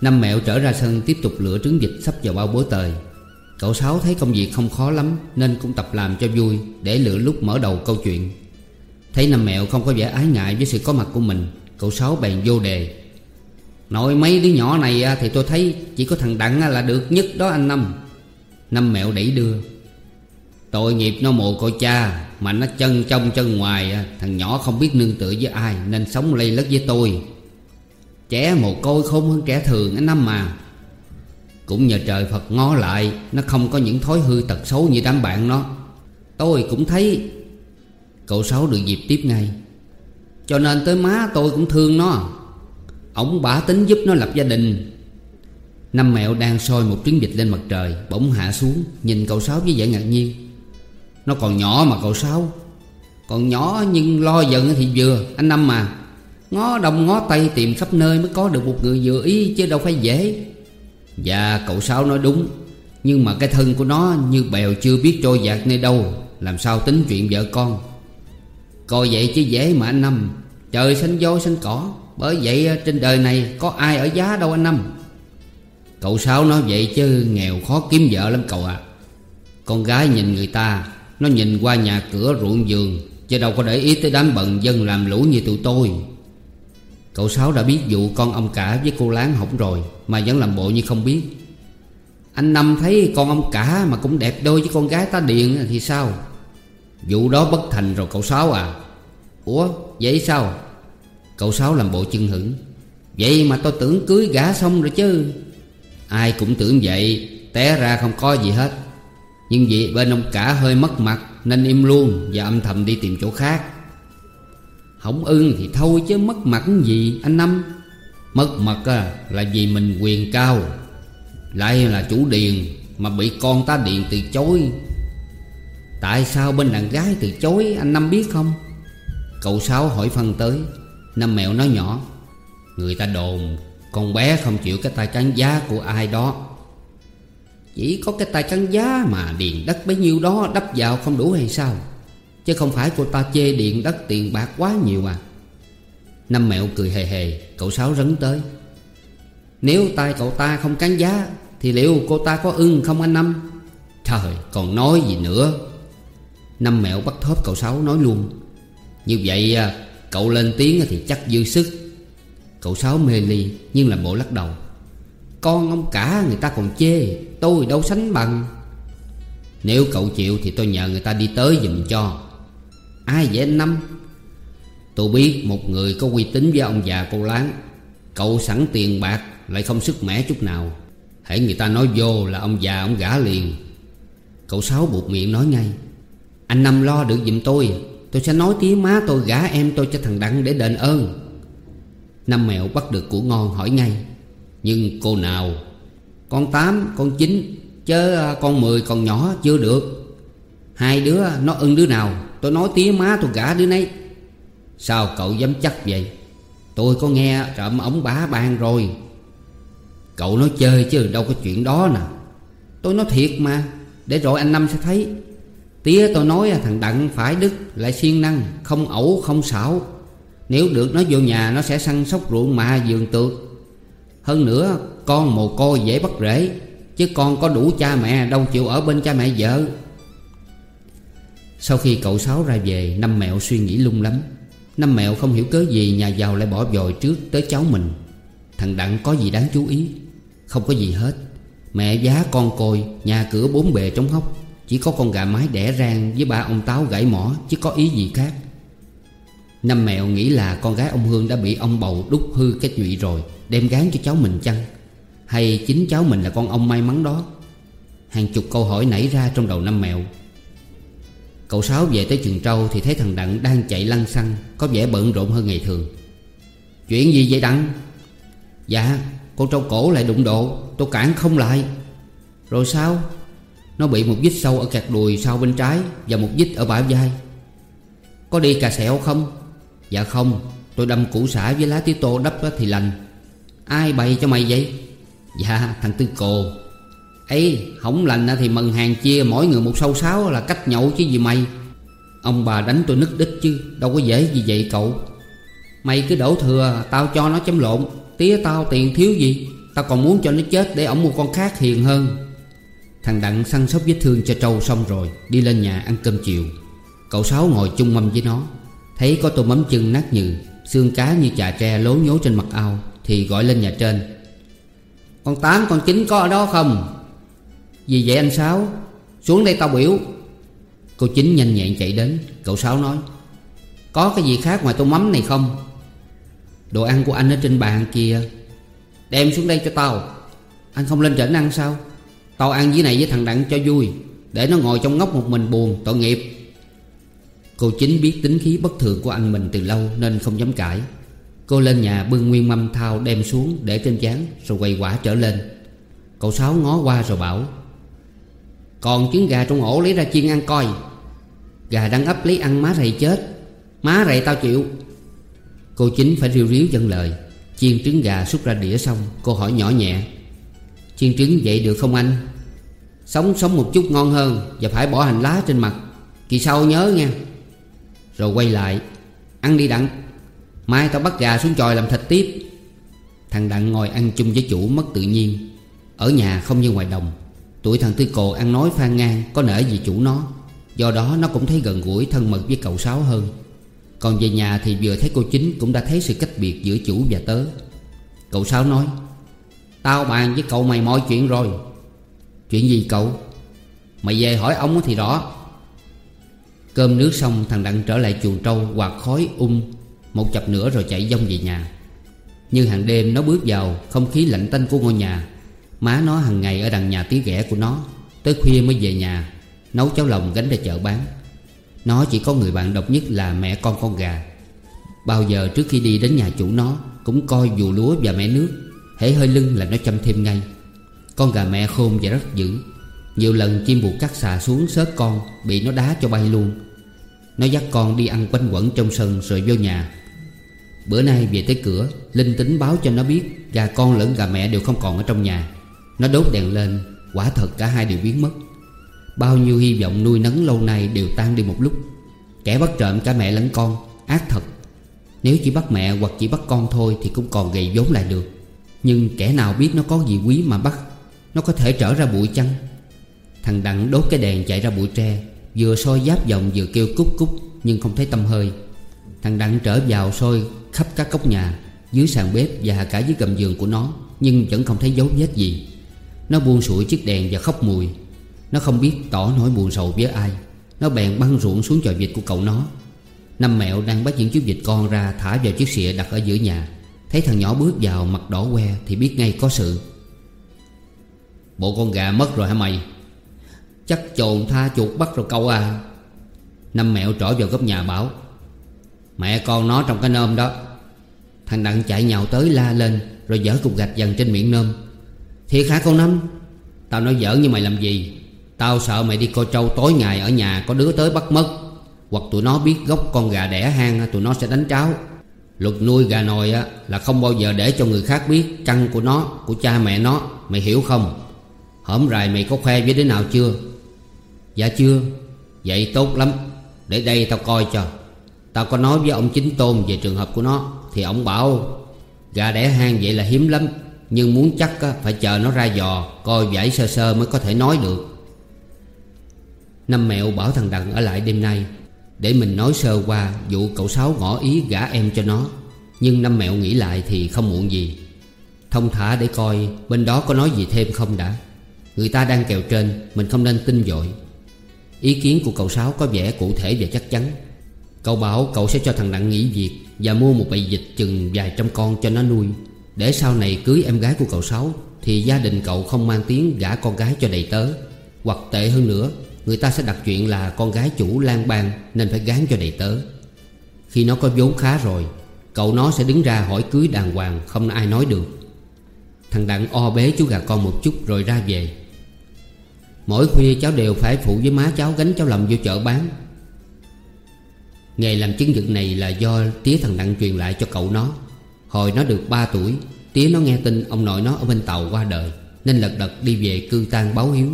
Năm mẹo trở ra sân tiếp tục lửa trứng vịt sắp vào bao bố tời. Cậu Sáu thấy công việc không khó lắm Nên cũng tập làm cho vui Để lựa lúc mở đầu câu chuyện. Thấy năm mẹo không có vẻ ái ngại với sự có mặt của mình, Cậu Sáu bèn vô đề. Nội mấy đứa nhỏ này à, thì tôi thấy Chỉ có thằng Đặng à là được nhất đó anh Năm. Năm mẹo đẩy đưa. Tội nghiệp nó mồ côi cha, Mà nó chân trong chân ngoài à. Thằng nhỏ không biết nương tựa với ai, Nên sống lây lất với tôi. Trẻ mồ côi khôn hơn trẻ thường anh Năm mà. Cũng nhờ trời Phật ngó lại, Nó không có những thói hư tật xấu như đám bạn nó. Tôi cũng thấy Cậu Sáu được dịp tiếp ngay. Cho nên tới má tôi cũng thương nó. Ông bả tính giúp nó lập gia đình. Năm mẹo đang soi một trứng vịt lên mặt trời, Bỗng hạ xuống, Nhìn cậu Sáu với vẻ ngạc nhiên nó còn nhỏ mà cậu sao? Còn nhỏ nhưng lo giận thì vừa, Anh Năm mà Ngó đông ngó tay tìm khắp nơi mới có được một người vừa ý chứ đâu phải dễ. Dạ cậu Sáu nói đúng. Nhưng mà cái thân của nó như bèo chưa biết trôi dạt nơi đâu. Làm sao tính chuyện vợ con? Coi vậy chứ dễ mà anh Năm. Trời xanh voi xanh cỏ. Bởi vậy à, trên đời này có ai ở giá đâu anh Năm. Cậu Sáu nói vậy chứ nghèo khó kiếm vợ lắm cậu à. Con gái nhìn người ta nó nhìn qua nhà cửa ruộng vườn, Chứ đâu có để ý tới đám bận dân làm lũ như tụi tôi. Cậu Sáu đã biết vụ con ông cả với cô Láng hỏng rồi, Mà vẫn làm bộ như không biết. Anh Năm thấy con ông cả mà cũng đẹp đôi với con gái ta Điền thì sao? Vụ đó bất thành rồi cậu Sáu à. Ủa, vậy sao? Cậu Sáu làm bộ chân hững Vậy mà tôi tưởng cưới gả xong rồi chứ. Ai cũng tưởng vậy, Té ra không có gì hết nhưng vì bên ông cả hơi mất mặt Nên im luôn và âm thầm đi tìm chỗ khác. Không ưng thì thôi chứ mất mặt gì anh Năm? Mất mặt à, là vì mình quyền cao. Lại là chủ điền Mà bị con ta điện từ chối. Tại sao bên đàn gái từ chối anh Năm biết không? Cậu Sáu hỏi phân tới. Năm mẹo nói nhỏ Người ta đồn Con bé không chịu cái tay cán giá của ai đó chỉ có cái tay cắn giá mà điền đất bấy nhiêu đó đắp vào không đủ hay sao? Chứ không phải cô ta chê điện đất tiền bạc quá nhiều à? Năm mẹo cười hề hề, Cậu Sáu rấn tới. Nếu tay cậu ta không cán giá, Thì liệu cô ta có ưng không anh Năm? Trời, còn nói gì nữa? Năm mẹo bắt thóp cậu Sáu nói luôn. Như vậy à, cậu lên tiếng thì chắc dư sức. Cậu Sáu mê ly, nhưng làm bộ lắc đầu. Con ông cả người ta còn chê, Tôi đâu sánh bằng. Nếu cậu chịu thì tôi nhờ người ta đi tới giùm cho. Ai vậy anh Năm? Tôi biết một người có uy tín với ông già cô Láng. Cậu sẵn tiền bạc, lại không sức mẻ chút nào. Hãy người ta nói vô là ông già ông gã liền. Cậu Sáu buộc miệng nói ngay. Anh Năm lo được giùm tôi Tôi sẽ nói tiếng má tôi gả em tôi cho thằng Đặng để đền ơn. Năm mẹo bắt được của ngon hỏi ngay. Nhưng cô nào? Con tám, con chín, Chớ à, con mười còn nhỏ chưa được. Hai đứa, nó ưng đứa nào? Tôi nói tía má tôi gả đứa nấy. Sao cậu dám chắc vậy? Tôi có nghe trộm ống bá ban rồi. Cậu nói chơi chứ đâu có chuyện đó nè. Tôi nói thiệt mà, Để rồi anh Năm sẽ thấy. Tía tôi nói à, thằng Đặng phải đức Lại siêng năng, Không ẩu, không xảo. Nếu được nó vô nhà Nó sẽ săn sóc ruộng mà giường tược. Hơn nữa, Con mồ côi dễ bắt rễ, Chứ con có đủ cha mẹ Đâu chịu ở bên cha mẹ vợ. Sau khi cậu Sáu ra về, Năm mẹo suy nghĩ lung lắm. Năm mẹo không hiểu cớ gì Nhà giàu lại bỏ dồi trước tới cháu mình. Thằng Đặng có gì đáng chú ý? Không có gì hết. Mẹ giá con côi, Nhà cửa bốn bề trống hốc. Chỉ có con gà mái đẻ rang Với ba ông táo gãy mỏ, Chứ có ý gì khác. Năm mẹo nghĩ là con gái ông Hương đã bị ông bầu đúc hư cái nhụy rồi, Đem gán cho cháu mình chăng? Hay chính cháu mình là con ông may mắn đó? Hàng chục câu hỏi nảy ra trong đầu năm mẹo. Cậu Sáu về tới trường trâu Thì thấy thằng Đặng đang chạy lăn xăng, Có vẻ bận rộn hơn ngày thường. Chuyện gì vậy Đặng? Dạ con trâu cổ lại đụng độ, Tôi cản không lại. Rồi sao? Nó bị một vít sâu ở kẹt đùi sau bên trái Và một vít ở bả vai. Có đi cà sẹo không? Dạ không, Tôi đâm củ xả với lá tía tô đắp thì lành. Ai bày cho mày vậy? Dạ thằng Tư Cồ. Ấy không lành thì mần hàng chia mỗi người một sâu sáo là cách nhậu chứ gì mày. Ông bà đánh tôi nứt đích chứ, Đâu có dễ gì vậy cậu. Mày cứ đổ thừa, Tao cho nó chấm lộn. Tía tao tiền thiếu gì? Tao còn muốn cho nó chết để ổng mua con khác hiền hơn. Thằng Đặng săn sóc vết thương cho trâu xong rồi, Đi lên nhà ăn cơm chiều. Cậu Sáu ngồi chung mâm với nó. Thấy có tô mắm chân nát nhừ, Xương cá như chà tre lố nhố trên mặt ao, Thì gọi lên nhà trên. Con Tám, con Chín có ở đó không? Gì vậy anh Sáu, Xuống đây tao biểu. Cô Chín nhanh nhẹn chạy đến, Cậu Sáu nói, Có cái gì khác ngoài tô mắm này không? Đồ ăn của anh ở trên bàn kia Đem xuống đây cho tao. Anh không lên trển ăn sao? Tao ăn dưới này với thằng Đặng cho vui, Để nó ngồi trong ngóc một mình buồn tội nghiệp. Cô chính biết tính khí bất thường của anh mình từ lâu Nên không dám cãi. Cô lên nhà bưng nguyên mâm thao đem xuống Để trên chán rồi quay quả trở lên. Cậu Sáu ngó qua rồi bảo, Còn trứng gà trong ổ lấy ra chiên ăn coi. Gà đang ấp lấy ăn má rầy chết. Má rầy tao chịu. Cô chính phải riu riu dân lời. Chiên trứng gà xúc ra đĩa xong, Cô hỏi nhỏ nhẹ, Chiên trứng vậy được không anh? Sống sống một chút ngon hơn Và phải bỏ hành lá trên mặt. Kỳ sau nhớ nha rồi quay lại, Ăn đi Đặng. Mai tao bắt gà xuống tròi làm thịt tiếp. Thằng Đặng ngồi ăn chung với chủ mất tự nhiên. Ở nhà không như ngoài đồng. Tuổi thằng Tư Cồ ăn nói phan ngang, Có nể gì chủ nó. Do đó nó cũng thấy gần gũi, thân mật với cậu Sáu hơn. Còn về nhà thì vừa thấy cô chính Cũng đã thấy sự cách biệt giữa chủ và tớ. Cậu Sáu nói, Tao bàn với cậu mày mọi chuyện rồi. Chuyện gì cậu? Mày về hỏi ông thì rõ. Cơm nước xong, thằng Đặng trở lại chuồng trâu Hoặc khói ung Một chập nữa rồi chạy dông về nhà. Như hàng đêm, nó bước vào, Không khí lạnh tanh của ngôi nhà. Má nó hàng ngày ở đằng nhà tí ghẻ của nó. Tới khuya mới về nhà, Nấu cháo lòng gánh ra chợ bán. Nó chỉ có người bạn độc nhất là mẹ con con gà. Bao giờ trước khi đi đến nhà chủ nó, Cũng coi dù lúa và mẹ nước, Hễ hơi lưng là nó chăm thêm ngay. Con gà mẹ khôn và rất dữ. Nhiều lần chim buộc cắt xà xuống sớt con, Bị nó đá cho bay luôn. Nó dắt con đi ăn quanh quẩn trong sân rồi vô nhà. Bữa nay về tới cửa, Linh tính báo cho nó biết Gà con lẫn gà mẹ đều không còn ở trong nhà. Nó đốt đèn lên, Quả thật cả hai đều biến mất. Bao nhiêu hy vọng nuôi nấng lâu nay đều tan đi một lúc. Kẻ bắt trộm cả mẹ lẫn con, Ác thật. Nếu chỉ bắt mẹ hoặc chỉ bắt con thôi Thì cũng còn gầy vốn lại được. Nhưng kẻ nào biết nó có gì quý mà bắt, Nó có thể trở ra bụi chăng? Thằng Đặng đốt cái đèn chạy ra bụi tre, Vừa soi giáp vòng vừa kêu cúc cúc, Nhưng không thấy tâm hơi. Thằng Đặng trở vào soi khắp các cốc nhà, Dưới sàn bếp và cả dưới gầm giường của nó, Nhưng vẫn không thấy dấu vết gì. Nó buông sủi chiếc đèn và khóc mùi. Nó không biết tỏ nỗi buồn sầu với ai. Nó bèn băng ruộng xuống trò vịt của cậu nó. Năm mẹo đang bắt những chú vịt con ra Thả vào chiếc xịa đặt ở giữa nhà. Thấy thằng nhỏ bước vào mặt đỏ que Thì biết ngay có sự. Bộ con gà mất rồi hả mày? Chắc chồn tha chuột bắt rồi cậu à. Năm mẹo trỏ vào góc nhà bảo Mẹ con nó trong cái nôm đó. Thằng Đặng chạy nhào tới la lên Rồi dở cục gạch dần trên miệng nôm. Thiệt hả con Năm? Tao nói giỡn như mày làm gì? Tao sợ mày đi coi trâu tối ngày ở nhà Có đứa tới bắt mất Hoặc tụi nó biết gốc con gà đẻ hang Tụi nó sẽ đánh tráo. Luật nuôi gà nồi á là không bao giờ để cho người khác biết Căn của nó, của cha mẹ nó Mày hiểu không? Hổm rày mày có khoe với đứa nào chưa? Dạ chưa? Vậy tốt lắm. Để đây tao coi cho. Tao có nói với ông chính tôn về trường hợp của nó, Thì ông bảo, Gà đẻ hang vậy là hiếm lắm, Nhưng muốn chắc phải chờ nó ra dò, Coi vảy sơ sơ mới có thể nói được. Năm mẹo bảo thằng Đặng ở lại đêm nay, Để mình nói sơ qua vụ cậu Sáu ngỏ ý gả em cho nó. Nhưng năm mẹo nghĩ lại thì không muộn gì. Thông thả để coi bên đó có nói gì thêm không đã. Người ta đang kèo trên, Mình không nên tin dội. Ý kiến của cậu Sáu có vẻ cụ thể và chắc chắn. Cậu bảo cậu sẽ cho thằng Đặng nghỉ việc Và mua một bầy dịch chừng vài trăm con cho nó nuôi. Để sau này cưới em gái của cậu Sáu Thì gia đình cậu không mang tiếng gả con gái cho đầy tớ. Hoặc tệ hơn nữa, Người ta sẽ đặt chuyện là con gái chủ lang bang Nên phải gán cho đầy tớ. Khi nó có vốn khá rồi, Cậu nó sẽ đứng ra hỏi cưới đàng hoàng Không ai nói được. Thằng Đặng o bế chú gà con một chút rồi ra về. Mỗi khuya cháu đều phải phụ với má cháu gánh cháu làm vô chợ bán. Nghề làm chứng dựng này là do tía thằng Đặng truyền lại cho cậu nó. Hồi nó được 3 tuổi, Tía nó nghe tin ông nội nó ở bên tàu qua đời, Nên lật đật đi về cư tang báo hiếu.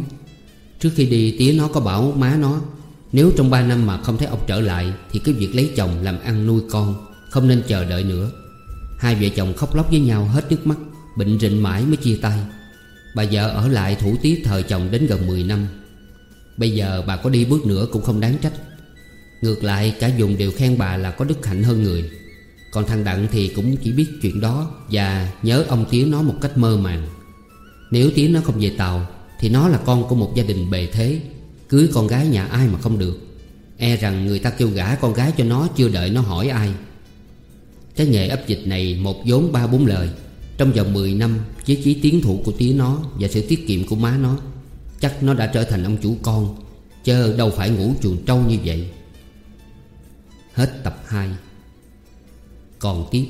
Trước khi đi, tía nó có bảo má nó, Nếu trong 3 năm mà không thấy ông trở lại, Thì cứ việc lấy chồng làm ăn nuôi con, Không nên chờ đợi nữa. Hai vợ chồng khóc lóc với nhau hết nước mắt, Bệnh rịnh mãi mới chia tay. Bà vợ ở lại thủ tiết thời chồng đến gần 10 năm. Bây giờ bà có đi bước nữa cũng không đáng trách. Ngược lại, cả dùng đều khen bà là có đức hạnh hơn người. Còn thằng Đặng thì cũng chỉ biết chuyện đó Và nhớ ông tía nó một cách mơ màng. Nếu tía nó không về tàu, Thì nó là con của một gia đình bề thế, Cưới con gái nhà ai mà không được. E rằng người ta kêu gả con gái cho nó Chưa đợi nó hỏi ai. Cái nghề ấp dịch này một vốn ba bốn lời. Trong vòng 10 năm, Với chí tiến thủ của tía nó Và sự tiết kiệm của má nó, Chắc nó đã trở thành ông chủ con, Chớ đâu phải ngủ chuồng trâu như vậy. Hết tập 2 Còn tiếp.